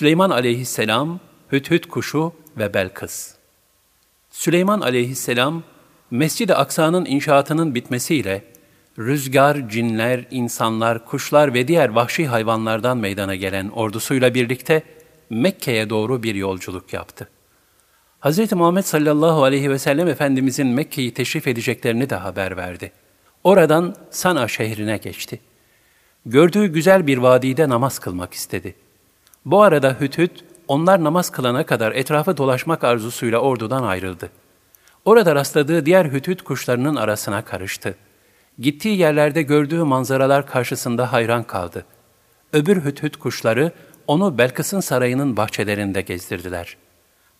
Süleyman aleyhisselam, Hüthüt kuşu ve Belkıs. Süleyman aleyhisselam, Mescid-i Aksa'nın inşaatının bitmesiyle rüzgar, cinler, insanlar, kuşlar ve diğer vahşi hayvanlardan meydana gelen ordusuyla birlikte Mekke'ye doğru bir yolculuk yaptı. Hz. Muhammed sallallahu aleyhi ve sellem Efendimizin Mekke'yi teşrif edeceklerini de haber verdi. Oradan Sana şehrine geçti. Gördüğü güzel bir vadide namaz kılmak istedi. Bu arada Hütüt, onlar namaz kılana kadar etrafı dolaşmak arzusuyla ordudan ayrıldı. Orada rastladığı diğer Hütüt kuşlarının arasına karıştı. Gittiği yerlerde gördüğü manzaralar karşısında hayran kaldı. Öbür Hütüt kuşları onu Belkıs'ın sarayının bahçelerinde gezdirdiler.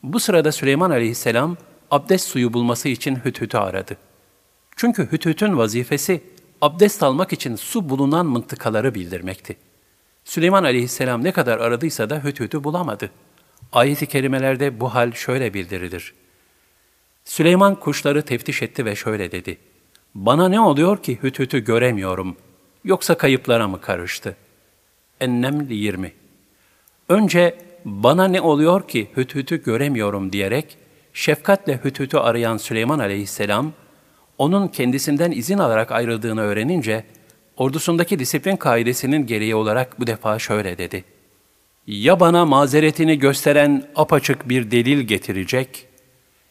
Bu sırada Süleyman aleyhisselam abdest suyu bulması için Hütüt'ü aradı. Çünkü Hütüt'ün vazifesi abdest almak için su bulunan mıntıkaları bildirmekti. Süleyman aleyhisselam ne kadar aradıysa da Hütüt'ü bulamadı. Ayet-i kerimelerde bu hal şöyle bildirilir. Süleyman kuşları teftiş etti ve şöyle dedi. Bana ne oluyor ki Hütüt'ü göremiyorum? Yoksa kayıplara mı karıştı? Enneml 20 Önce bana ne oluyor ki Hütüt'ü göremiyorum diyerek şefkatle Hütüt'ü arayan Süleyman aleyhisselam, onun kendisinden izin alarak ayrıldığını öğrenince, ordusundaki disiplin kaidesinin gereği olarak bu defa şöyle dedi. Ya bana mazeretini gösteren apaçık bir delil getirecek,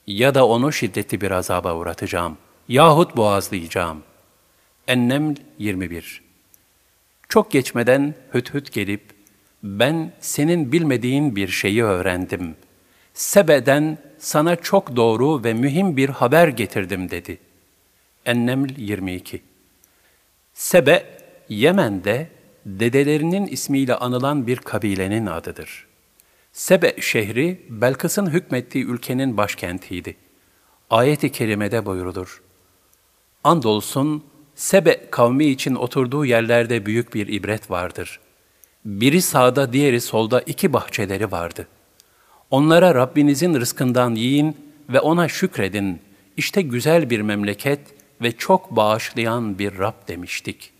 ya da onu şiddetli bir azaba uğratacağım, yahut boğazlayacağım. Enneml 21 Çok geçmeden Hüt Hüt gelip, ben senin bilmediğin bir şeyi öğrendim. Sebe'den sana çok doğru ve mühim bir haber getirdim dedi. Enneml 22 Sebe, Yemen'de dedelerinin ismiyle anılan bir kabilenin adıdır. Sebe şehri, Belkıs'ın hükmettiği ülkenin başkentiydi. Ayet-i kerimede buyurulur. Andolsun, Sebe kavmi için oturduğu yerlerde büyük bir ibret vardır.'' Biri sağda, diğeri solda iki bahçeleri vardı. Onlara Rabbinizin rızkından yiyin ve ona şükredin. İşte güzel bir memleket ve çok bağışlayan bir Rab demiştik.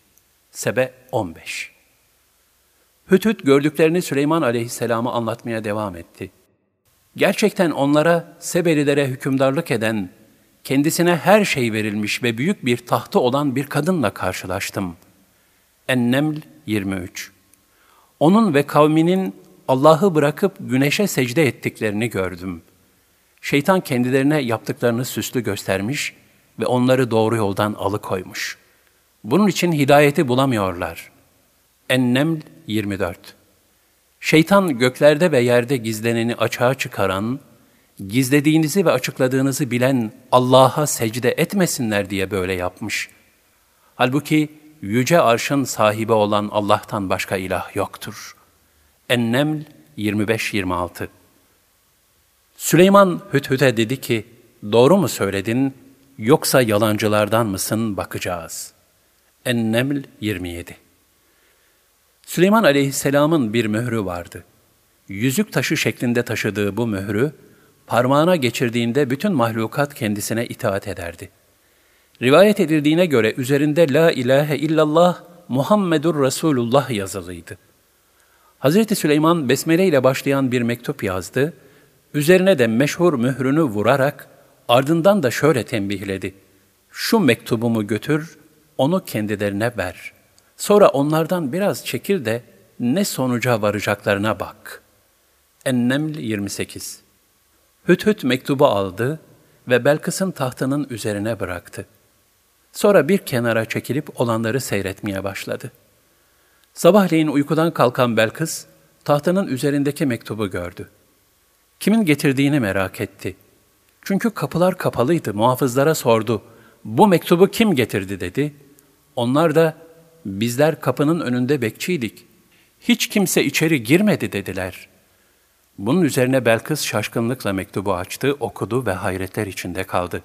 Sebe 15 Hütüt gördüklerini Süleyman aleyhisselamı anlatmaya devam etti. Gerçekten onlara Sebelilere hükümdarlık eden, kendisine her şey verilmiş ve büyük bir tahtı olan bir kadınla karşılaştım. Enneml 23 onun ve kavminin Allah'ı bırakıp güneşe secde ettiklerini gördüm. Şeytan kendilerine yaptıklarını süslü göstermiş ve onları doğru yoldan alıkoymuş. Bunun için hidayeti bulamıyorlar. Enneml 24 Şeytan göklerde ve yerde gizleneni açığa çıkaran, gizlediğinizi ve açıkladığınızı bilen Allah'a secde etmesinler diye böyle yapmış. Halbuki yüce arşın sahibi olan Allah'tan başka ilah yoktur. Enneml 25-26 Süleyman Hüthüt'e dedi ki, doğru mu söyledin, yoksa yalancılardan mısın bakacağız. Enneml 27 Süleyman aleyhisselamın bir mührü vardı. Yüzük taşı şeklinde taşıdığı bu mührü, parmağına geçirdiğinde bütün mahlukat kendisine itaat ederdi. Rivayet edildiğine göre üzerinde La ilahe illallah Muhammedur Resulullah yazılıydı. Hz. Süleyman besmele ile başlayan bir mektup yazdı, üzerine de meşhur mührünü vurarak ardından da şöyle tembihledi. Şu mektubumu götür, onu kendilerine ver. Sonra onlardan biraz çekil de ne sonuca varacaklarına bak. Enneml 28 Hüt mektubu aldı ve Belkıs'ın tahtının üzerine bıraktı.'' Sonra bir kenara çekilip olanları seyretmeye başladı. Sabahleyin uykudan kalkan Belkıs, tahtının üzerindeki mektubu gördü. Kimin getirdiğini merak etti. Çünkü kapılar kapalıydı, muhafızlara sordu. Bu mektubu kim getirdi dedi. Onlar da bizler kapının önünde bekçiydik. Hiç kimse içeri girmedi dediler. Bunun üzerine Belkıs şaşkınlıkla mektubu açtı, okudu ve hayretler içinde kaldı.''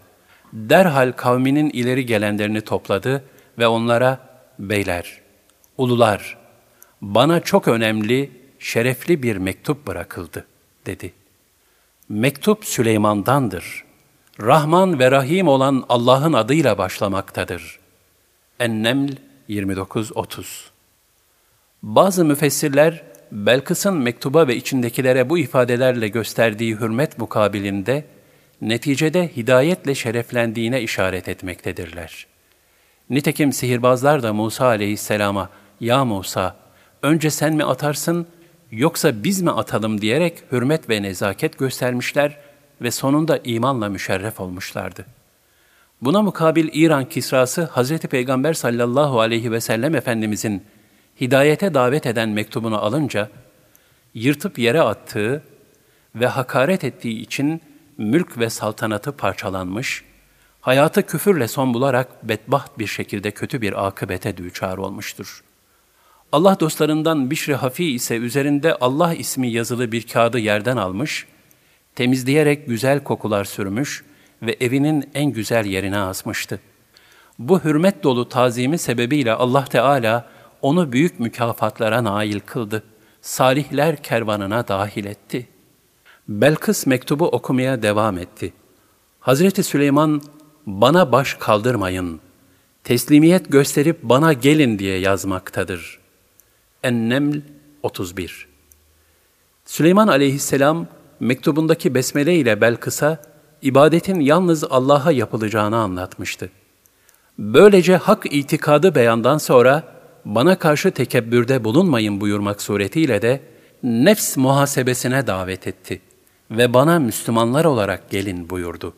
derhal kavminin ileri gelenlerini topladı ve onlara, beyler, ulular, bana çok önemli, şerefli bir mektup bırakıldı, dedi. Mektup Süleyman'dandır. Rahman ve Rahim olan Allah'ın adıyla başlamaktadır. Enneml 29-30 Bazı müfessirler, Belkıs'ın mektuba ve içindekilere bu ifadelerle gösterdiği hürmet mukabilinde, neticede hidayetle şereflendiğine işaret etmektedirler. Nitekim sihirbazlar da Musa aleyhisselama, ''Ya Musa, önce sen mi atarsın, yoksa biz mi atalım?'' diyerek hürmet ve nezaket göstermişler ve sonunda imanla müşerref olmuşlardı. Buna mukabil İran Kisrası, Hz. Peygamber sallallahu aleyhi ve sellem Efendimizin hidayete davet eden mektubunu alınca, yırtıp yere attığı ve hakaret ettiği için mülk ve saltanatı parçalanmış, hayatı küfürle son bularak bedbaht bir şekilde kötü bir akıbete düçar olmuştur. Allah dostlarından Bişri Hafi ise üzerinde Allah ismi yazılı bir kağıdı yerden almış, temizleyerek güzel kokular sürmüş ve evinin en güzel yerine asmıştı. Bu hürmet dolu tazimi sebebiyle Allah Teala onu büyük mükafatlara nail kıldı. Salihler kervanına dahil etti. Belkıs mektubu okumaya devam etti. Hazreti Süleyman, bana baş kaldırmayın, teslimiyet gösterip bana gelin diye yazmaktadır. Enneml 31 Süleyman aleyhisselam, mektubundaki besmele ile Belkıs'a, ibadetin yalnız Allah'a yapılacağını anlatmıştı. Böylece hak itikadı beyandan sonra, bana karşı tekebbürde bulunmayın buyurmak suretiyle de nefs muhasebesine davet etti ve bana Müslümanlar olarak gelin buyurdu.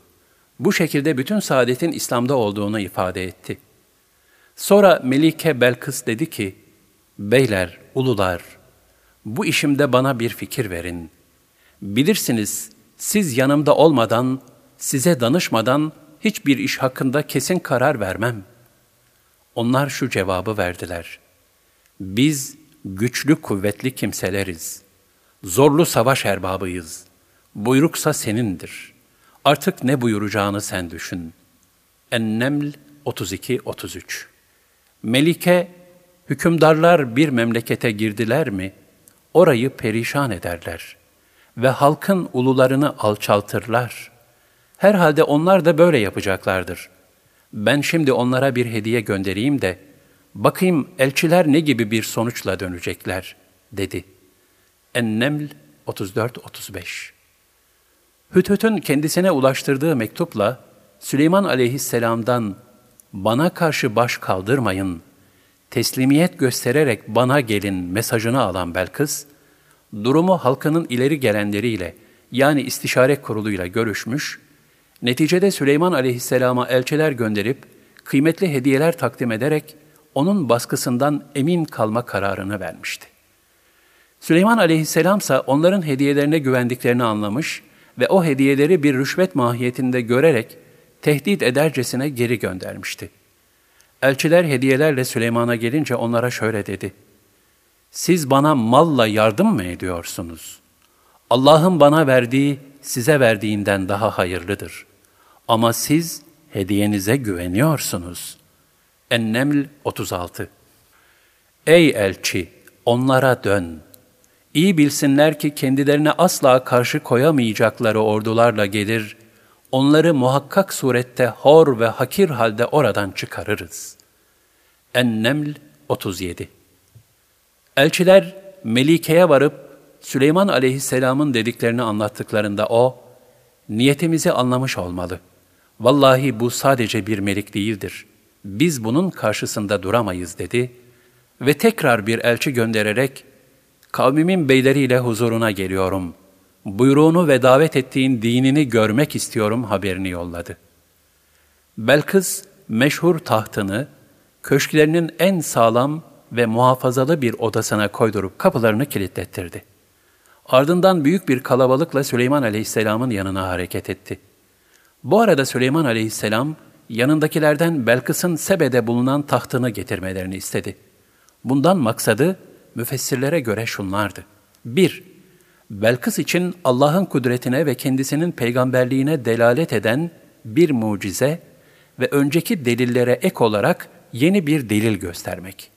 Bu şekilde bütün saadetin İslam'da olduğunu ifade etti. Sonra Melike Belkıs dedi ki, Beyler, ulular, bu işimde bana bir fikir verin. Bilirsiniz, siz yanımda olmadan, size danışmadan hiçbir iş hakkında kesin karar vermem.'' Onlar şu cevabı verdiler. Biz güçlü kuvvetli kimseleriz. Zorlu savaş erbabıyız. Buyruksa senindir. Artık ne buyuracağını sen düşün. Enneml 32-33 Melike, hükümdarlar bir memlekete girdiler mi, orayı perişan ederler ve halkın ulularını alçaltırlar. Herhalde onlar da böyle yapacaklardır.'' ben şimdi onlara bir hediye göndereyim de, bakayım elçiler ne gibi bir sonuçla dönecekler, dedi. Enneml 34-35 Hüthüt'ün kendisine ulaştırdığı mektupla, Süleyman aleyhisselamdan, bana karşı baş kaldırmayın, teslimiyet göstererek bana gelin mesajını alan Belkıs, durumu halkının ileri gelenleriyle, yani istişare kuruluyla görüşmüş Neticede Süleyman aleyhisselama elçiler gönderip, kıymetli hediyeler takdim ederek onun baskısından emin kalma kararını vermişti. Süleyman aleyhisselam ise onların hediyelerine güvendiklerini anlamış ve o hediyeleri bir rüşvet mahiyetinde görerek tehdit edercesine geri göndermişti. Elçiler hediyelerle Süleyman'a gelince onlara şöyle dedi. Siz bana malla yardım mı ediyorsunuz? Allah'ın bana verdiği size verdiğinden daha hayırlıdır. Ama siz hediyenize güveniyorsunuz. Enneml 36 Ey elçi! Onlara dön. İyi bilsinler ki kendilerine asla karşı koyamayacakları ordularla gelir, onları muhakkak surette hor ve hakir halde oradan çıkarırız. Enneml 37 Elçiler Melike'ye varıp Süleyman aleyhisselamın dediklerini anlattıklarında o, niyetimizi anlamış olmalı. Vallahi bu sadece bir melik değildir. Biz bunun karşısında duramayız dedi ve tekrar bir elçi göndererek, kavmimin beyleriyle huzuruna geliyorum. Buyruğunu ve davet ettiğin dinini görmek istiyorum haberini yolladı. Belkıs, meşhur tahtını, köşklerinin en sağlam ve muhafazalı bir odasına koydurup kapılarını kilitlettirdi.'' Ardından büyük bir kalabalıkla Süleyman Aleyhisselam'ın yanına hareket etti. Bu arada Süleyman Aleyhisselam yanındakilerden Belkıs'ın Sebe'de bulunan tahtını getirmelerini istedi. Bundan maksadı müfessirlere göre şunlardı. 1. Belkıs için Allah'ın kudretine ve kendisinin peygamberliğine delalet eden bir mucize ve önceki delillere ek olarak yeni bir delil göstermek.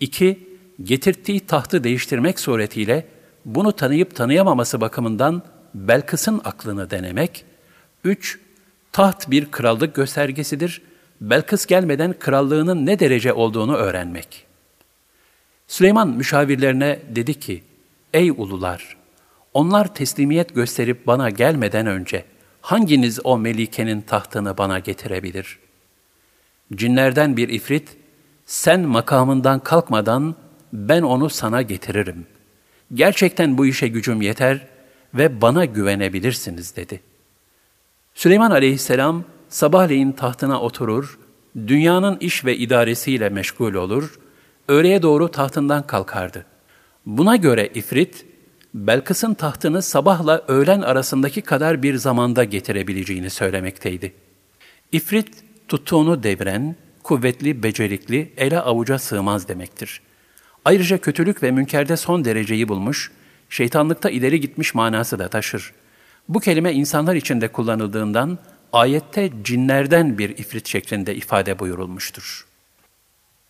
2. Getirdiği tahtı değiştirmek suretiyle bunu tanıyıp tanıyamaması bakımından Belkıs'ın aklını denemek. 3. Taht bir krallık göstergesidir. Belkıs gelmeden krallığının ne derece olduğunu öğrenmek. Süleyman müşavirlerine dedi ki, ey ulular! Onlar teslimiyet gösterip bana gelmeden önce hanginiz o melikenin tahtını bana getirebilir? Cinlerden bir ifrit, sen makamından kalkmadan ben onu sana getiririm. Gerçekten bu işe gücüm yeter ve bana güvenebilirsiniz dedi. Süleyman aleyhisselam sabahleyin tahtına oturur, dünyanın iş ve idaresiyle meşgul olur, öğleye doğru tahtından kalkardı. Buna göre ifrit, Belkıs'ın tahtını sabahla öğlen arasındaki kadar bir zamanda getirebileceğini söylemekteydi. İfrit, tuttuğunu devren, kuvvetli, becerikli, ele avuca sığmaz demektir. Ayrıca kötülük ve münkerde son dereceyi bulmuş, şeytanlıkta ileri gitmiş manası da taşır. Bu kelime insanlar içinde kullanıldığından ayette cinlerden bir ifrit şeklinde ifade buyurulmuştur.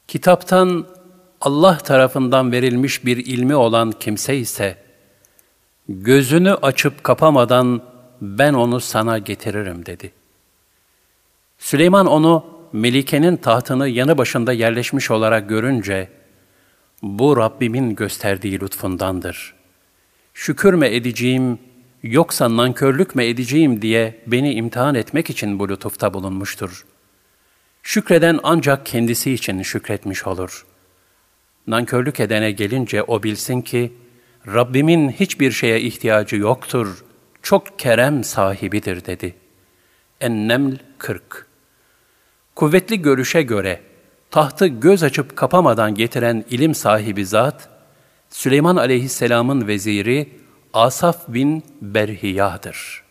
Kitaptan Allah tarafından verilmiş bir ilmi olan kimse ise, gözünü açıp kapamadan ben onu sana getiririm dedi. Süleyman onu Melike'nin tahtını yanı başında yerleşmiş olarak görünce, bu Rabbimin gösterdiği lütfundandır. Şükür mü edeceğim, yoksa nankörlük mü edeceğim diye beni imtihan etmek için bu lütufta bulunmuştur. Şükreden ancak kendisi için şükretmiş olur. Nankörlük edene gelince o bilsin ki, Rabbimin hiçbir şeye ihtiyacı yoktur, çok kerem sahibidir dedi. Enneml 40 Kuvvetli görüşe göre, tahtı göz açıp kapamadan getiren ilim sahibi zat, Süleyman aleyhisselamın veziri Asaf bin Berhiya'dır.